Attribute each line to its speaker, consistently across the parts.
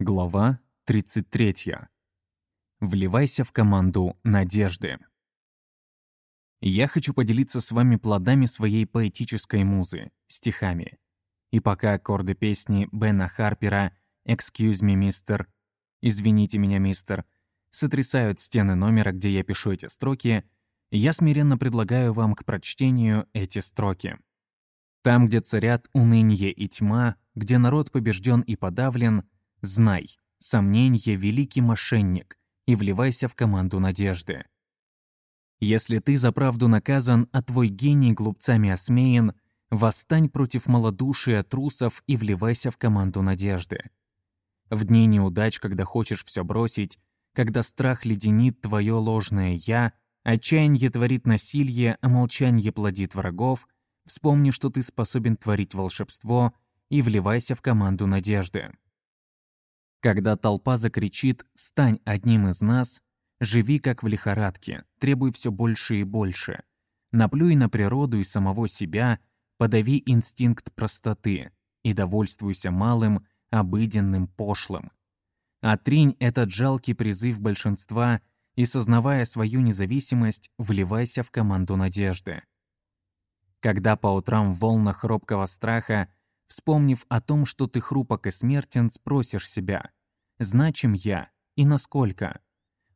Speaker 1: Глава 33. Вливайся в команду надежды. Я хочу поделиться с вами плодами своей поэтической музы, стихами. И пока аккорды песни Бена Харпера «Excuse me, мистер», «Извините меня, мистер», сотрясают стены номера, где я пишу эти строки, я смиренно предлагаю вам к прочтению эти строки. Там, где царят уныние и тьма, где народ побежден и подавлен — Знай, сомнение — великий мошенник, и вливайся в команду надежды. Если ты за правду наказан, а твой гений глупцами осмеян, восстань против малодушия трусов и вливайся в команду надежды. В дни неудач, когда хочешь все бросить, когда страх леденит твое ложное «я», отчаяние творит насилие, а молчание плодит врагов, вспомни, что ты способен творить волшебство и вливайся в команду надежды. Когда толпа закричит «Стань одним из нас», живи как в лихорадке, требуй все больше и больше. Наплюй на природу и самого себя, подави инстинкт простоты и довольствуйся малым, обыденным, пошлым. Отринь этот жалкий призыв большинства и, сознавая свою независимость, вливайся в команду надежды. Когда по утрам в волнах робкого страха Вспомнив о том, что ты хрупок и смертен, спросишь себя, значим я и насколько?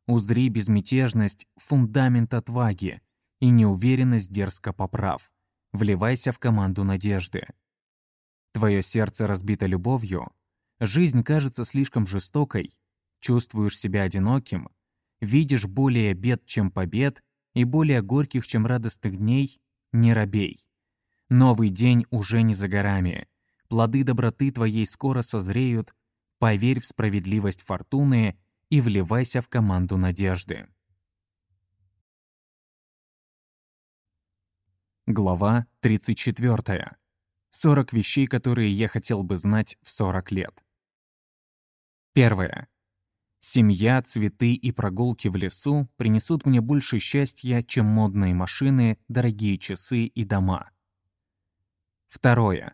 Speaker 1: Узри безмятежность, фундамент отваги и неуверенность дерзко поправ. Вливайся в команду надежды. Твое сердце разбито любовью, жизнь кажется слишком жестокой, чувствуешь себя одиноким, видишь более бед, чем побед, и более горьких, чем радостных дней, не робей. Новый день уже не за горами. Плоды доброты твоей скоро созреют, поверь в справедливость фортуны и вливайся в команду надежды. Глава 34. 40 вещей, которые я хотел бы знать в 40 лет. Первое. Семья, цветы и прогулки в лесу принесут мне больше счастья, чем модные машины, дорогие часы и дома. Второе.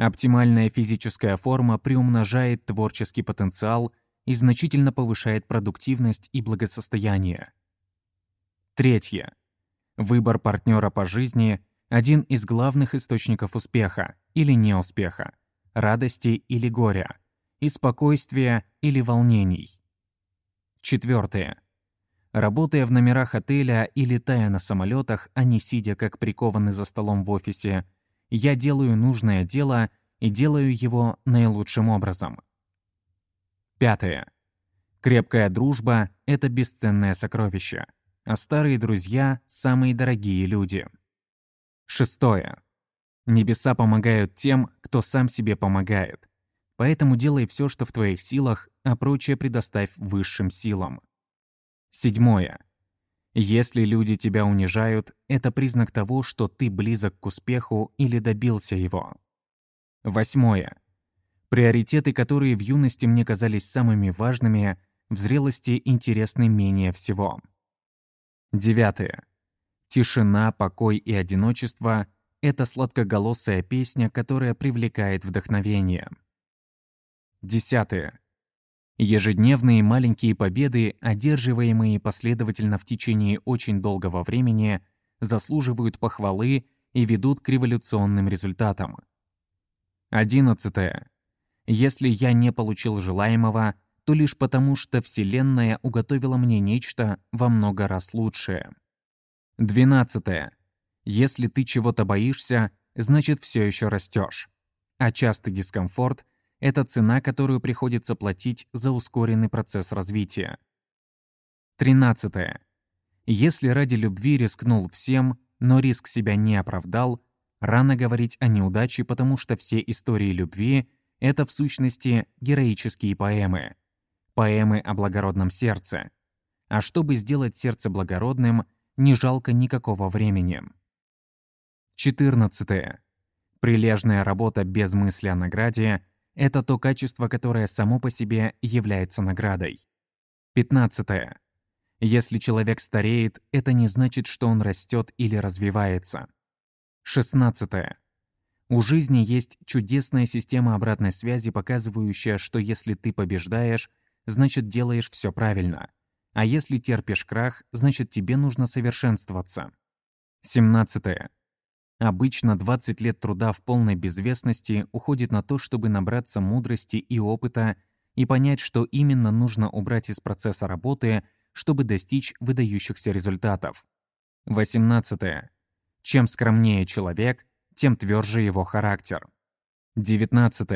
Speaker 1: Оптимальная физическая форма приумножает творческий потенциал и значительно повышает продуктивность и благосостояние. Третье. Выбор партнера по жизни – один из главных источников успеха или неуспеха, радости или горя, и спокойствия или волнений. Четвертое. Работая в номерах отеля и летая на самолетах, а не сидя как прикованный за столом в офисе – я делаю нужное дело и делаю его наилучшим образом. Пятое. Крепкая дружба — это бесценное сокровище, а старые друзья — самые дорогие люди. Шестое. Небеса помогают тем, кто сам себе помогает. Поэтому делай все, что в твоих силах, а прочее предоставь высшим силам. Седьмое. Если люди тебя унижают, это признак того, что ты близок к успеху или добился его. Восьмое. Приоритеты, которые в юности мне казались самыми важными, в зрелости интересны менее всего. Девятое. Тишина, покой и одиночество — это сладкоголосая песня, которая привлекает вдохновение. Десятое. Ежедневные маленькие победы, одерживаемые последовательно в течение очень долгого времени, заслуживают похвалы и ведут к революционным результатам. 11. Если я не получил желаемого, то лишь потому, что Вселенная уготовила мне нечто во много раз лучшее. 12. Если ты чего-то боишься, значит все еще растешь. А частый дискомфорт это цена, которую приходится платить за ускоренный процесс развития. 13. Если ради любви рискнул всем, но риск себя не оправдал, рано говорить о неудаче, потому что все истории любви — это в сущности героические поэмы. Поэмы о благородном сердце. А чтобы сделать сердце благородным, не жалко никакого времени. 14. Прилежная работа без мысли о награде это то качество, которое само по себе является наградой. 15. Если человек стареет, это не значит, что он растет или развивается. 16. У жизни есть чудесная система обратной связи, показывающая, что если ты побеждаешь, значит делаешь все правильно. А если терпишь крах, значит тебе нужно совершенствоваться. 17. Обычно 20 лет труда в полной безвестности уходит на то, чтобы набраться мудрости и опыта и понять, что именно нужно убрать из процесса работы, чтобы достичь выдающихся результатов. 18. Чем скромнее человек, тем тверже его характер. 19.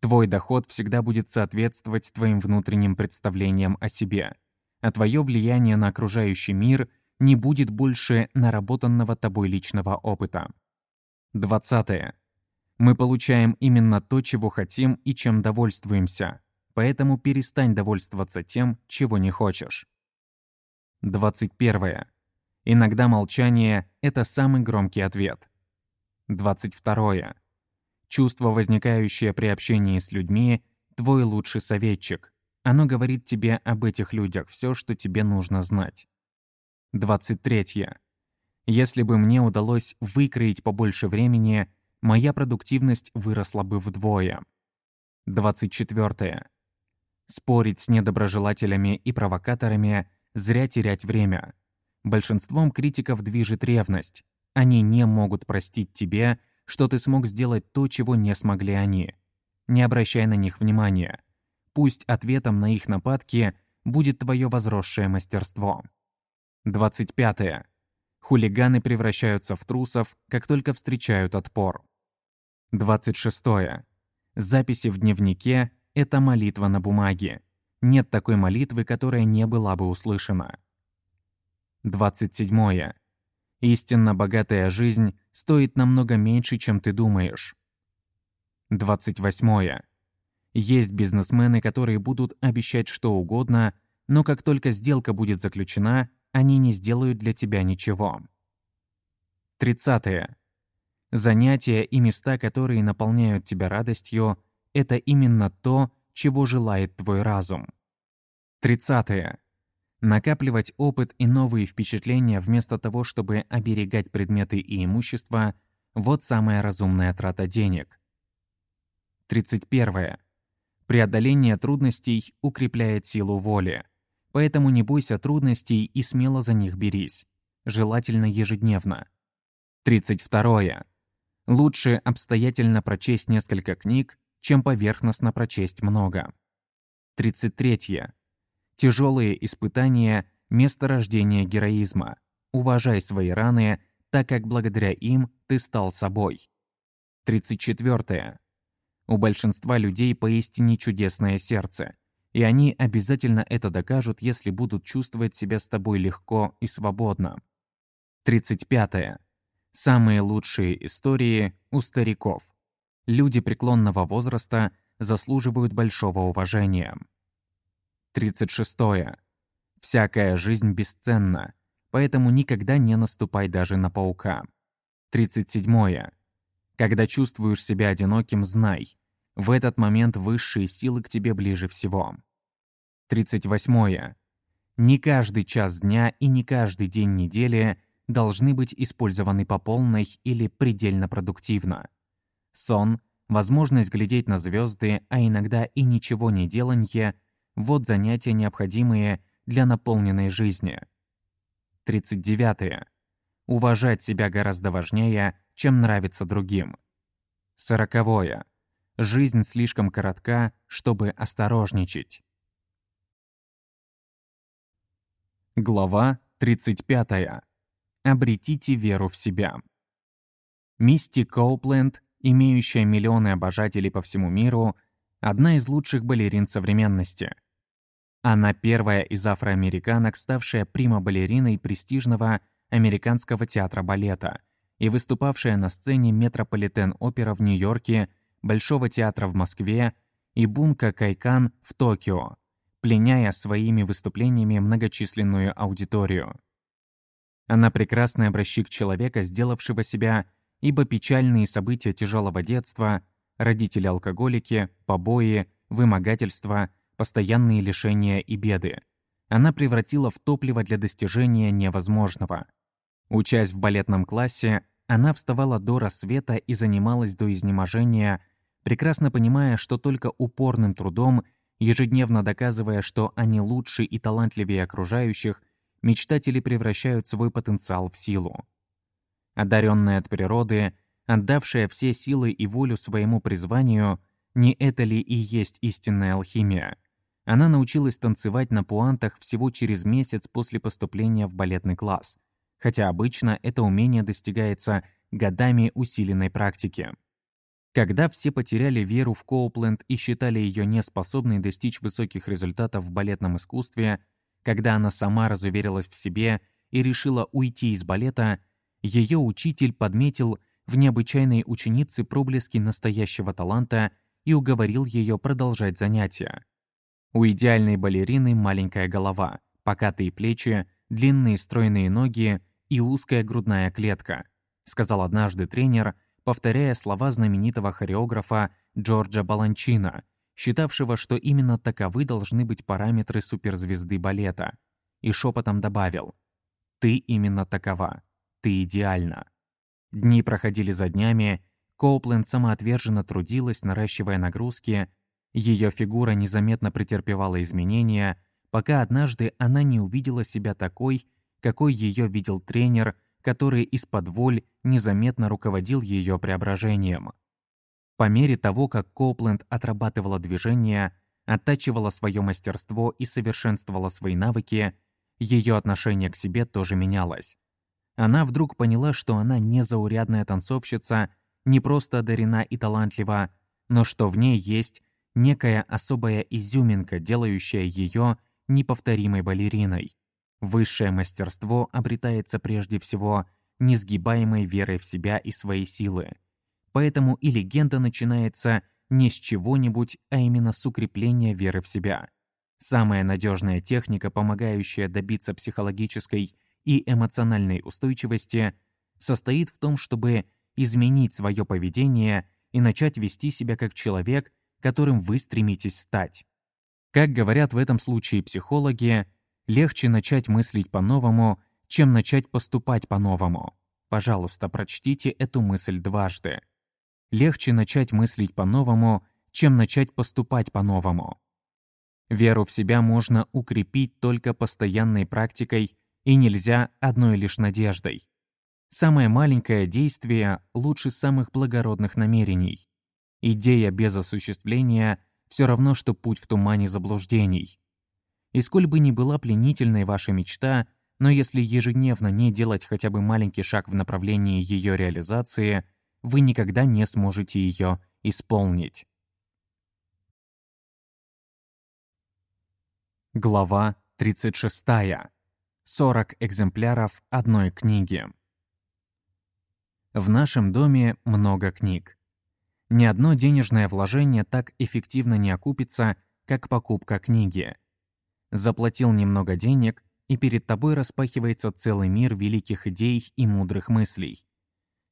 Speaker 1: Твой доход всегда будет соответствовать твоим внутренним представлениям о себе, а твое влияние на окружающий мир не будет больше наработанного тобой личного опыта. 20. Мы получаем именно то, чего хотим и чем довольствуемся, поэтому перестань довольствоваться тем, чего не хочешь. 21. Иногда молчание – это самый громкий ответ. 22. Чувство, возникающее при общении с людьми, твой лучший советчик. Оно говорит тебе об этих людях все, что тебе нужно знать. 23. Если бы мне удалось выкроить побольше времени, моя продуктивность выросла бы вдвое. 24. Спорить с недоброжелателями и провокаторами – зря терять время. Большинством критиков движет ревность. Они не могут простить тебе, что ты смог сделать то, чего не смогли они. Не обращай на них внимания. Пусть ответом на их нападки будет твое возросшее мастерство. 25. Хулиганы превращаются в трусов, как только встречают отпор. 26. Записи в дневнике – это молитва на бумаге. Нет такой молитвы, которая не была бы услышана. 27. Истинно богатая жизнь стоит намного меньше, чем ты думаешь. 28. Есть бизнесмены, которые будут обещать что угодно, но как только сделка будет заключена, они не сделают для тебя ничего. 30. Занятия и места, которые наполняют тебя радостью, это именно то, чего желает твой разум. 30. Накапливать опыт и новые впечатления вместо того, чтобы оберегать предметы и имущество – вот самая разумная трата денег. 31. Преодоление трудностей укрепляет силу воли. Поэтому не бойся трудностей и смело за них берись. Желательно ежедневно. 32. Лучше обстоятельно прочесть несколько книг, чем поверхностно прочесть много. 33. Тяжелые испытания – место рождения героизма. Уважай свои раны, так как благодаря им ты стал собой. 34. У большинства людей поистине чудесное сердце, и они обязательно это докажут, если будут чувствовать себя с тобой легко и свободно. 35. Самые лучшие истории у стариков. Люди преклонного возраста заслуживают большого уважения. 36. Всякая жизнь бесценна, поэтому никогда не наступай даже на паука. 37. Когда чувствуешь себя одиноким, знай, в этот момент высшие силы к тебе ближе всего. 38. Не каждый час дня и не каждый день недели должны быть использованы по полной или предельно продуктивно. Сон, возможность глядеть на звезды, а иногда и ничего не деланье – вот занятия, необходимые для наполненной жизни. 39. Уважать себя гораздо важнее, чем нравиться другим. 40. Жизнь слишком коротка, чтобы осторожничать. Глава 35. Обретите веру в себя. Мисти Коупленд, имеющая миллионы обожателей по всему миру, одна из лучших балерин современности – она первая из афроамериканок, ставшая прима-балериной престижного американского театра балета и выступавшая на сцене Метрополитен-опера в Нью-Йорке, Большого театра в Москве и Бунка Кайкан в Токио, пленяя своими выступлениями многочисленную аудиторию. Она прекрасный образчик человека, сделавшего себя, ибо печальные события тяжелого детства, родители-алкоголики, побои, вымогательства – постоянные лишения и беды. Она превратила в топливо для достижения невозможного. Учась в балетном классе, она вставала до рассвета и занималась до изнеможения, прекрасно понимая, что только упорным трудом, ежедневно доказывая, что они лучше и талантливее окружающих, мечтатели превращают свой потенциал в силу. Одаренная от природы, отдавшая все силы и волю своему призванию, не это ли и есть истинная алхимия? Она научилась танцевать на пуантах всего через месяц после поступления в балетный класс, хотя обычно это умение достигается годами усиленной практики. Когда все потеряли веру в Коупленд и считали ее неспособной достичь высоких результатов в балетном искусстве, когда она сама разуверилась в себе и решила уйти из балета, ее учитель подметил в необычайной ученице проблески настоящего таланта и уговорил ее продолжать занятия. У идеальной балерины маленькая голова, покатые плечи, длинные стройные ноги и узкая грудная клетка, сказал однажды тренер, повторяя слова знаменитого хореографа Джорджа Баланчина, считавшего, что именно таковы должны быть параметры суперзвезды балета, и шепотом добавил «Ты именно такова, ты идеальна». Дни проходили за днями, Коупленд самоотверженно трудилась, наращивая нагрузки, ее фигура незаметно претерпевала изменения, пока однажды она не увидела себя такой, какой ее видел тренер, который из-под воль незаметно руководил ее преображением. По мере того, как Коупленд отрабатывала движения, оттачивала свое мастерство и совершенствовала свои навыки, ее отношение к себе тоже менялось. Она вдруг поняла, что она не заурядная танцовщица, не просто одарена и талантлива, но что в ней есть некая особая изюминка, делающая ее неповторимой балериной. Высшее мастерство обретается прежде всего несгибаемой верой в себя и свои силы. Поэтому и легенда начинается не с чего-нибудь, а именно с укрепления веры в себя. Самая надежная техника, помогающая добиться психологической и эмоциональной устойчивости, состоит в том, чтобы изменить свое поведение и начать вести себя как человек, которым вы стремитесь стать. Как говорят в этом случае психологи, легче начать мыслить по-новому, чем начать поступать по-новому. Пожалуйста, прочтите эту мысль дважды. Легче начать мыслить по-новому, чем начать поступать по-новому. Веру в себя можно укрепить только постоянной практикой и нельзя одной лишь надеждой. Самое маленькое действие лучше самых благородных намерений. Идея без осуществления все равно, что путь в тумане заблуждений. И сколь бы ни была пленительной ваша мечта, но если ежедневно не делать хотя бы маленький шаг в направлении ее реализации, вы никогда не сможете ее исполнить. Глава 36. 40 экземпляров одной книги. В нашем доме много книг. Ни одно денежное вложение так эффективно не окупится, как покупка книги. Заплатил немного денег, и перед тобой распахивается целый мир великих идей и мудрых мыслей.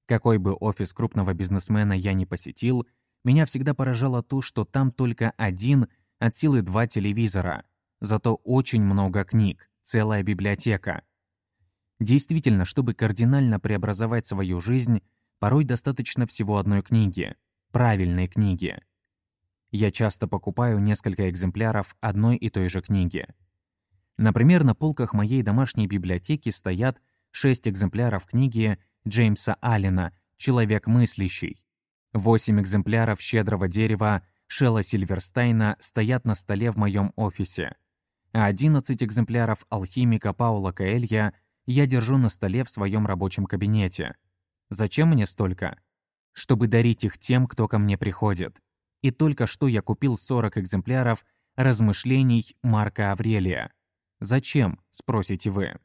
Speaker 1: Какой бы офис крупного бизнесмена я ни посетил, меня всегда поражало то, что там только один, от силы два телевизора, зато очень много книг, целая библиотека. Действительно, чтобы кардинально преобразовать свою жизнь, порой достаточно всего одной книги – правильной книги. Я часто покупаю несколько экземпляров одной и той же книги. Например, на полках моей домашней библиотеки стоят шесть экземпляров книги Джеймса Аллена «Человек мыслящий». Восемь экземпляров «Щедрого дерева» Шелла Сильверстайна стоят на столе в моем офисе, а 11 экземпляров алхимика Паула Каэлья я держу на столе в своем рабочем кабинете. Зачем мне столько? чтобы дарить их тем, кто ко мне приходит. И только что я купил 40 экземпляров размышлений Марка Аврелия. Зачем, спросите вы?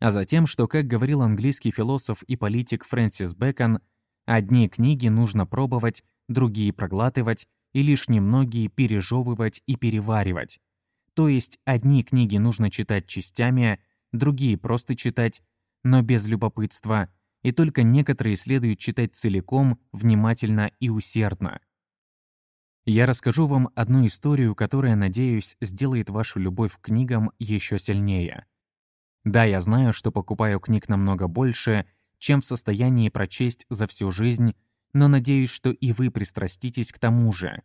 Speaker 1: А затем, что, как говорил английский философ и политик Фрэнсис Бэкон, одни книги нужно пробовать, другие проглатывать, и лишь немногие пережевывать и переваривать. То есть одни книги нужно читать частями, другие просто читать, но без любопытства – и только некоторые следует читать целиком, внимательно и усердно. Я расскажу вам одну историю, которая, надеюсь, сделает вашу любовь к книгам еще сильнее. Да, я знаю, что покупаю книг намного больше, чем в состоянии прочесть за всю жизнь, но надеюсь, что и вы пристраститесь к тому же.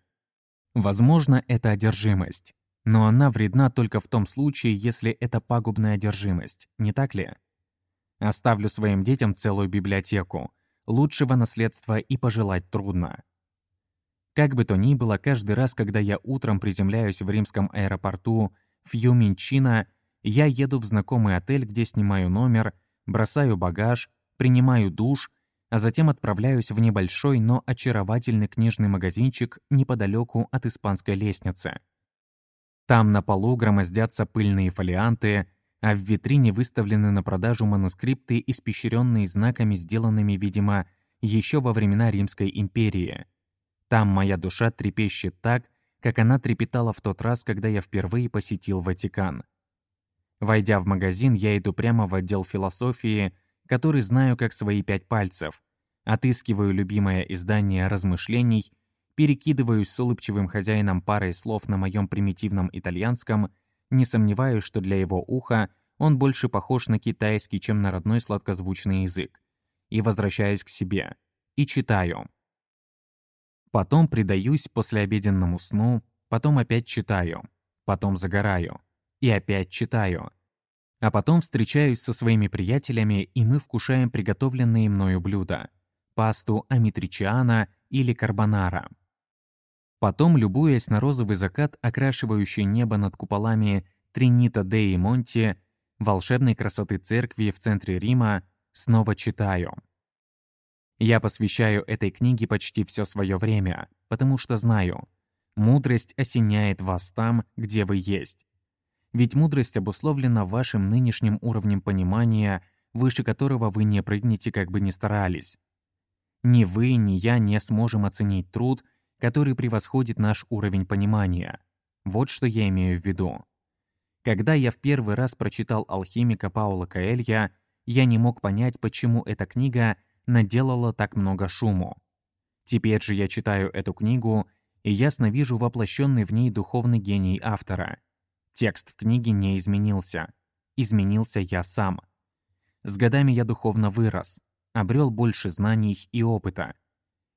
Speaker 1: Возможно, это одержимость, но она вредна только в том случае, если это пагубная одержимость, не так ли? Оставлю своим детям целую библиотеку. Лучшего наследства и пожелать трудно. Как бы то ни было, каждый раз, когда я утром приземляюсь в римском аэропорту Фьюминчино, я еду в знакомый отель, где снимаю номер, бросаю багаж, принимаю душ, а затем отправляюсь в небольшой, но очаровательный книжный магазинчик неподалеку от испанской лестницы. Там на полу громоздятся пыльные фолианты, а в витрине выставлены на продажу манускрипты, испещренные знаками, сделанными, видимо, еще во времена Римской империи. Там моя душа трепещет так, как она трепетала в тот раз, когда я впервые посетил Ватикан. Войдя в магазин, я иду прямо в отдел философии, который знаю как свои пять пальцев, отыскиваю любимое издание размышлений, перекидываюсь с улыбчивым хозяином парой слов на моем примитивном итальянском, не сомневаюсь, что для его уха он больше похож на китайский, чем на родной сладкозвучный язык, и возвращаюсь к себе, и читаю. Потом предаюсь послеобеденному сну, потом опять читаю, потом загораю, и опять читаю. А потом встречаюсь со своими приятелями, и мы вкушаем приготовленные мною блюда – пасту амитричиана или карбонара. Потом, любуясь на розовый закат, окрашивающий небо над куполами Тринита Деи Монти, волшебной красоты церкви в центре Рима, снова читаю. Я посвящаю этой книге почти все свое время, потому что знаю, мудрость осеняет вас там, где вы есть. Ведь мудрость обусловлена вашим нынешним уровнем понимания, выше которого вы не прыгнете, как бы ни старались. Ни вы, ни я не сможем оценить труд, который превосходит наш уровень понимания. Вот что я имею в виду. Когда я в первый раз прочитал «Алхимика» Паула Каэлья, я не мог понять, почему эта книга наделала так много шуму. Теперь же я читаю эту книгу и ясно вижу воплощенный в ней духовный гений автора. Текст в книге не изменился. Изменился я сам. С годами я духовно вырос, обрел больше знаний и опыта.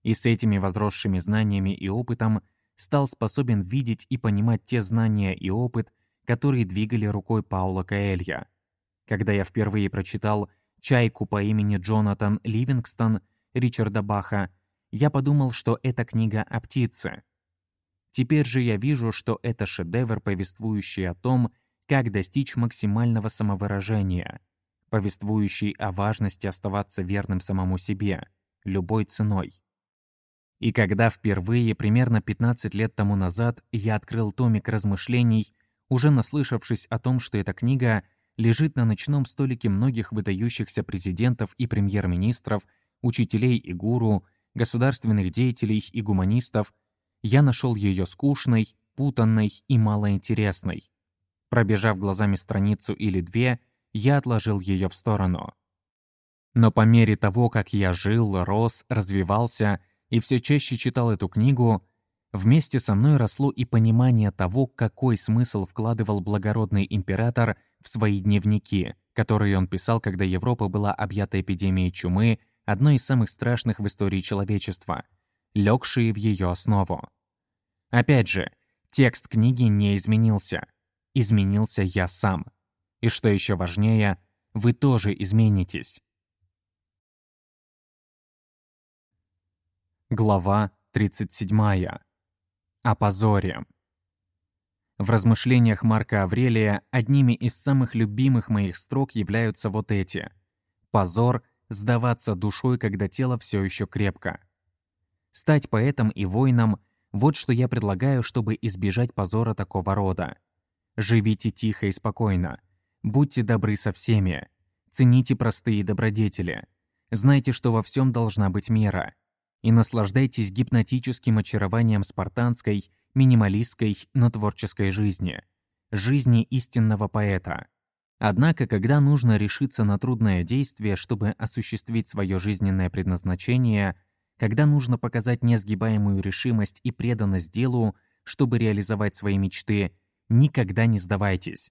Speaker 1: И с этими возросшими знаниями и опытом стал способен видеть и понимать те знания и опыт, которые двигали рукой Паула Каэлья. Когда я впервые прочитал чайку по имени Джонатан Ливингстон Ричарда Баха, я подумал, что это книга о птице. Теперь же я вижу, что это шедевр, повествующий о том, как достичь максимального самовыражения, повествующий о важности оставаться верным самому себе, любой ценой. И когда впервые, примерно 15 лет тому назад, я открыл томик размышлений, уже наслышавшись о том, что эта книга — лежит на ночном столике многих выдающихся президентов и премьер-министров, учителей и гуру, государственных деятелей и гуманистов, я нашел ее скучной, путанной и малоинтересной. Пробежав глазами страницу или две, я отложил ее в сторону. Но по мере того, как я жил, рос, развивался и все чаще читал эту книгу, вместе со мной росло и понимание того, какой смысл вкладывал благородный император – в свои дневники, которые он писал, когда Европа была объята эпидемией чумы, одной из самых страшных в истории человечества, легшие в ее основу. Опять же, текст книги не изменился. Изменился я сам. И что еще важнее, вы тоже изменитесь. Глава 37. О позоре. В размышлениях Марка Аврелия одними из самых любимых моих строк являются вот эти. «Позор — сдаваться душой, когда тело все еще крепко». Стать поэтом и воином — вот что я предлагаю, чтобы избежать позора такого рода. Живите тихо и спокойно. Будьте добры со всеми. Цените простые добродетели. Знайте, что во всем должна быть мера. И наслаждайтесь гипнотическим очарованием спартанской минималистской, но творческой жизни, жизни истинного поэта. Однако, когда нужно решиться на трудное действие, чтобы осуществить свое жизненное предназначение, когда нужно показать несгибаемую решимость и преданность делу, чтобы реализовать свои мечты, никогда не сдавайтесь.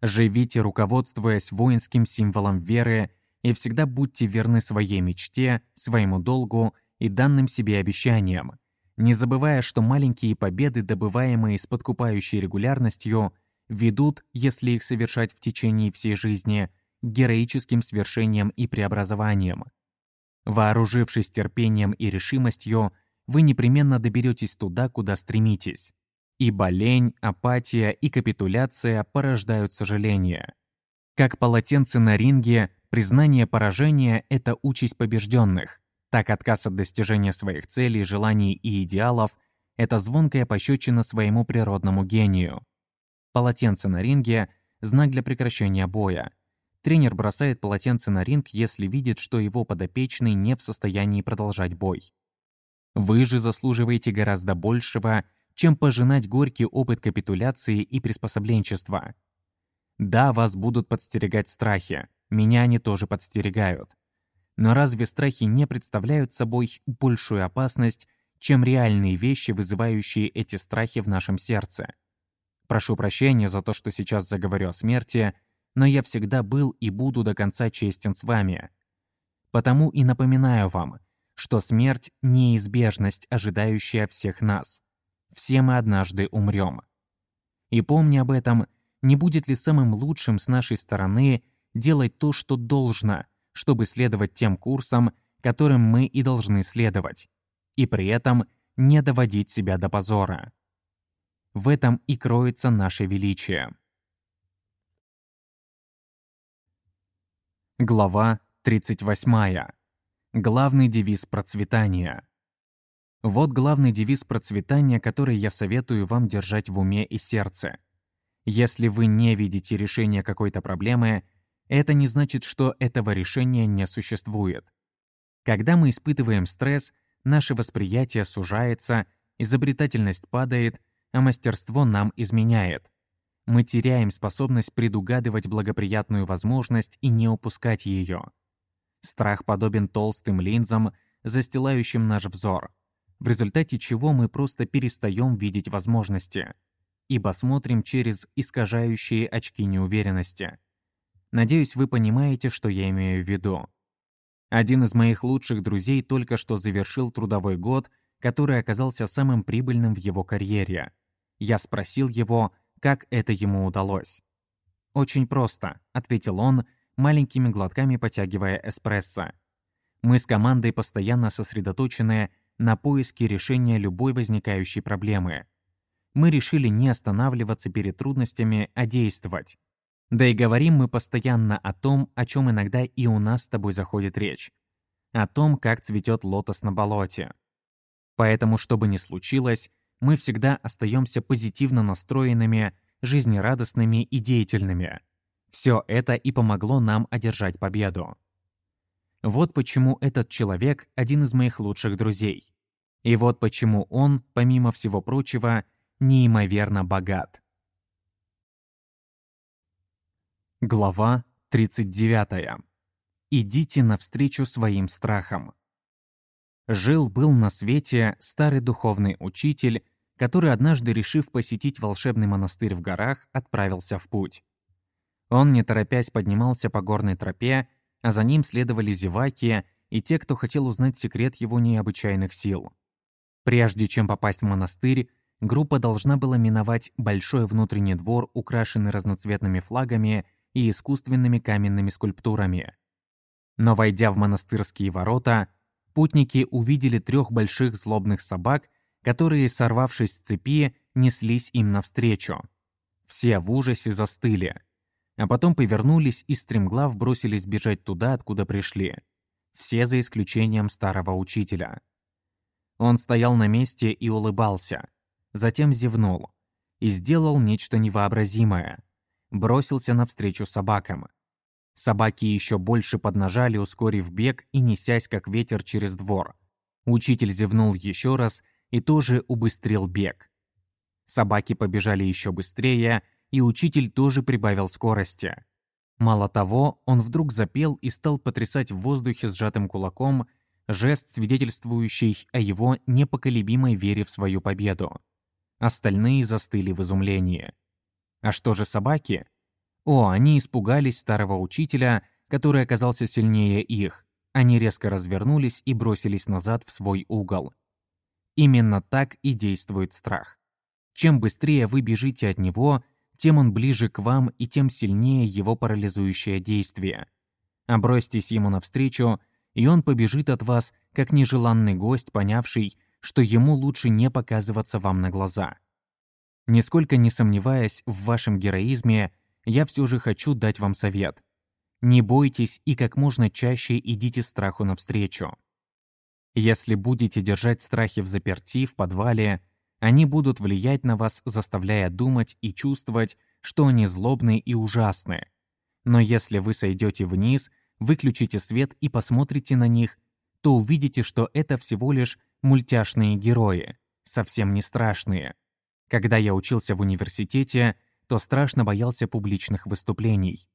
Speaker 1: Живите, руководствуясь воинским символом веры, И всегда будьте верны своей мечте, своему долгу и данным себе обещаниям, не забывая, что маленькие победы, добываемые с подкупающей регулярностью, ведут, если их совершать в течение всей жизни, к героическим свершениям и преобразованиям. Вооружившись терпением и решимостью, вы непременно доберетесь туда, куда стремитесь. Ибо лень, апатия и капитуляция порождают сожаление. Как полотенце на ринге, признание поражения – это участь побежденных. Так отказ от достижения своих целей, желаний и идеалов – это звонкая пощечина своему природному гению. Полотенце на ринге – знак для прекращения боя. Тренер бросает полотенце на ринг, если видит, что его подопечный не в состоянии продолжать бой. Вы же заслуживаете гораздо большего, чем пожинать горький опыт капитуляции и приспособленчества. Да, вас будут подстерегать страхи, меня они тоже подстерегают. Но разве страхи не представляют собой большую опасность, чем реальные вещи, вызывающие эти страхи в нашем сердце? Прошу прощения за то, что сейчас заговорю о смерти, но я всегда был и буду до конца честен с вами. Потому и напоминаю вам, что смерть – неизбежность, ожидающая всех нас. Все мы однажды умрем. И помни об этом, не будет ли самым лучшим с нашей стороны делать то, что должно, чтобы следовать тем курсам, которым мы и должны следовать, и при этом не доводить себя до позора. В этом и кроется наше величие. Глава 38. Главный девиз процветания. Вот главный девиз процветания, который я советую вам держать в уме и сердце. Если вы не видите решения какой-то проблемы, это не значит, что этого решения не существует. Когда мы испытываем стресс, наше восприятие сужается, изобретательность падает, а мастерство нам изменяет. Мы теряем способность предугадывать благоприятную возможность и не упускать ее. Страх подобен толстым линзам, застилающим наш взор, в результате чего мы просто перестаем видеть возможности, ибо смотрим через искажающие очки неуверенности. Надеюсь, вы понимаете, что я имею в виду. Один из моих лучших друзей только что завершил трудовой год, который оказался самым прибыльным в его карьере. Я спросил его, как это ему удалось. «Очень просто», — ответил он, маленькими глотками потягивая эспрессо. «Мы с командой постоянно сосредоточены на поиске решения любой возникающей проблемы. Мы решили не останавливаться перед трудностями, а действовать. Да и говорим мы постоянно о том, о чем иногда и у нас с тобой заходит речь. О том, как цветет лотос на болоте. Поэтому, что бы ни случилось, мы всегда остаемся позитивно настроенными, жизнерадостными и деятельными. Все это и помогло нам одержать победу. Вот почему этот человек – один из моих лучших друзей. И вот почему он, помимо всего прочего, неимоверно богат. Глава 39. Идите навстречу своим страхам. Жил-был на свете старый духовный учитель, который однажды, решив посетить волшебный монастырь в горах, отправился в путь. Он, не торопясь, поднимался по горной тропе, а за ним следовали зеваки и те, кто хотел узнать секрет его необычайных сил. Прежде чем попасть в монастырь, группа должна была миновать большой внутренний двор, украшенный разноцветными флагами и искусственными каменными скульптурами. Но войдя в монастырские ворота, путники увидели трех больших злобных собак, которые, сорвавшись с цепи, неслись им навстречу. Все в ужасе застыли, а потом повернулись и стремглав бросились бежать туда, откуда пришли. Все за исключением старого учителя. Он стоял на месте и улыбался, затем зевнул и сделал нечто невообразимое. Бросился навстречу собакам. Собаки еще больше поднажали, ускорив бег и несясь как ветер через двор. Учитель зевнул еще раз и тоже убыстрил бег. Собаки побежали еще быстрее, и учитель тоже прибавил скорости. Мало того, он вдруг запел и стал потрясать в воздухе сжатым кулаком, жест, свидетельствующий о его непоколебимой вере в свою победу. Остальные застыли в изумлении. А что же собаки? О, они испугались старого учителя, который оказался сильнее их, они резко развернулись и бросились назад в свой угол. Именно так и действует страх. Чем быстрее вы бежите от него, тем он ближе к вам и тем сильнее его парализующее действие. Обросьтесь ему навстречу, и он побежит от вас, как нежеланный гость, понявший, что ему лучше не показываться вам на глаза. Нисколько не сомневаясь в вашем героизме, я все же хочу дать вам совет. Не бойтесь и как можно чаще идите страху навстречу. Если будете держать страхи в заперти, в подвале, они будут влиять на вас, заставляя думать и чувствовать, что они злобные и ужасные. Но если вы сойдете вниз, выключите свет и посмотрите на них, то увидите, что это всего лишь мультяшные герои, совсем не страшные. Когда я учился в университете, то страшно боялся публичных выступлений.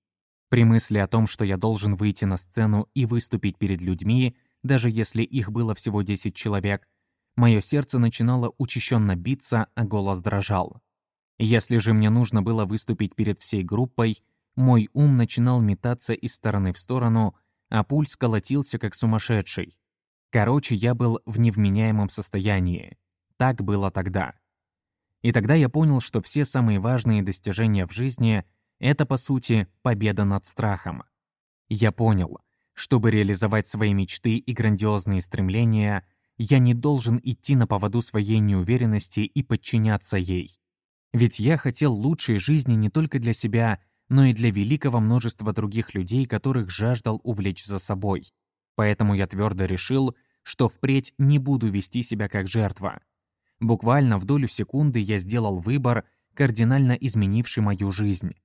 Speaker 1: При мысли о том, что я должен выйти на сцену и выступить перед людьми, даже если их было всего 10 человек, мое сердце начинало учащенно биться, а голос дрожал. Если же мне нужно было выступить перед всей группой, мой ум начинал метаться из стороны в сторону, а пульс колотился как сумасшедший. Короче, я был в невменяемом состоянии. Так было тогда. И тогда я понял, что все самые важные достижения в жизни — это, по сути, победа над страхом. Я понял, чтобы реализовать свои мечты и грандиозные стремления, я не должен идти на поводу своей неуверенности и подчиняться ей. Ведь я хотел лучшей жизни не только для себя, но и для великого множества других людей, которых жаждал увлечь за собой. Поэтому я твердо решил, что впредь не буду вести себя как жертва. Буквально в долю секунды я сделал выбор, кардинально изменивший мою жизнь.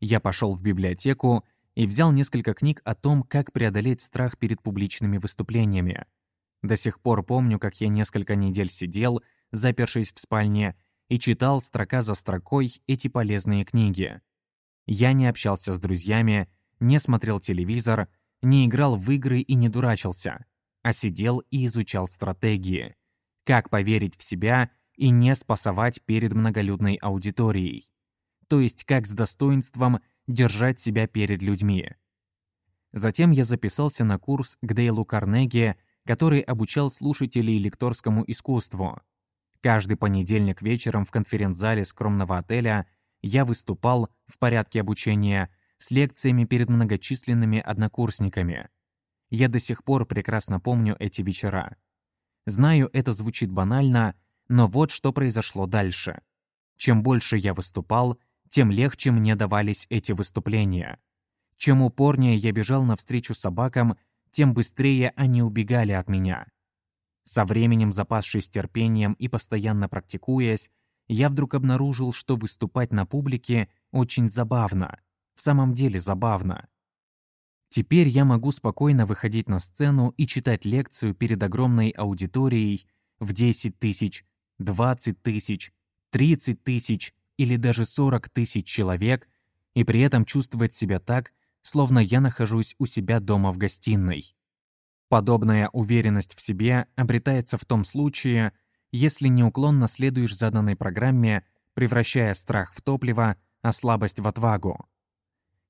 Speaker 1: Я пошел в библиотеку и взял несколько книг о том, как преодолеть страх перед публичными выступлениями. До сих пор помню, как я несколько недель сидел, запершись в спальне, и читал строка за строкой эти полезные книги. Я не общался с друзьями, не смотрел телевизор, не играл в игры и не дурачился, а сидел и изучал стратегии. Как поверить в себя и не спасовать перед многолюдной аудиторией. То есть как с достоинством держать себя перед людьми. Затем я записался на курс к Дейлу Карнеги, который обучал слушателей лекторскому искусству. Каждый понедельник вечером в конференц-зале скромного отеля я выступал в порядке обучения с лекциями перед многочисленными однокурсниками. Я до сих пор прекрасно помню эти вечера. Знаю, это звучит банально, но вот что произошло дальше. Чем больше я выступал, тем легче мне давались эти выступления. Чем упорнее я бежал навстречу собакам, тем быстрее они убегали от меня. Со временем, запасшись терпением и постоянно практикуясь, я вдруг обнаружил, что выступать на публике очень забавно. В самом деле забавно. Теперь я могу спокойно выходить на сцену и читать лекцию перед огромной аудиторией в 10 тысяч, 20 тысяч, 30 тысяч или даже 40 тысяч человек и при этом чувствовать себя так, словно я нахожусь у себя дома в гостиной. Подобная уверенность в себе обретается в том случае, если неуклонно следуешь заданной программе, превращая страх в топливо, а слабость в отвагу.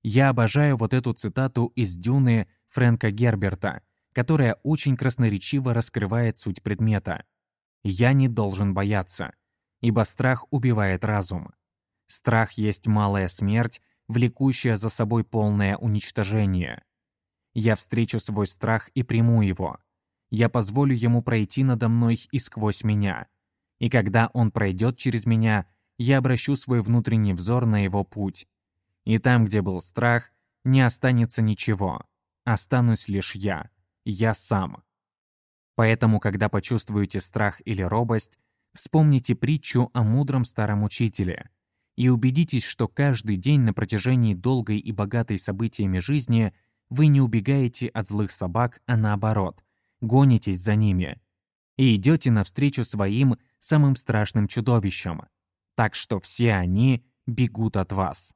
Speaker 1: Я обожаю вот эту цитату из «Дюны» Фрэнка Герберта, которая очень красноречиво раскрывает суть предмета. «Я не должен бояться ибо страх убивает разум. Страх есть малая смерть, влекущая за собой полное уничтожение. Я встречу свой страх и приму его. Я позволю ему пройти надо мной и сквозь меня. И когда он пройдет через меня, я обращу свой внутренний взор на его путь. И там, где был страх, не останется ничего. Останусь лишь я. Я сам. Поэтому, когда почувствуете страх или робость, Вспомните притчу о мудром старом учителе и убедитесь, что каждый день на протяжении долгой и богатой событиями жизни вы не убегаете от злых собак, а наоборот, гонитесь за ними и идете навстречу своим самым страшным чудовищам, так что все они бегут от вас.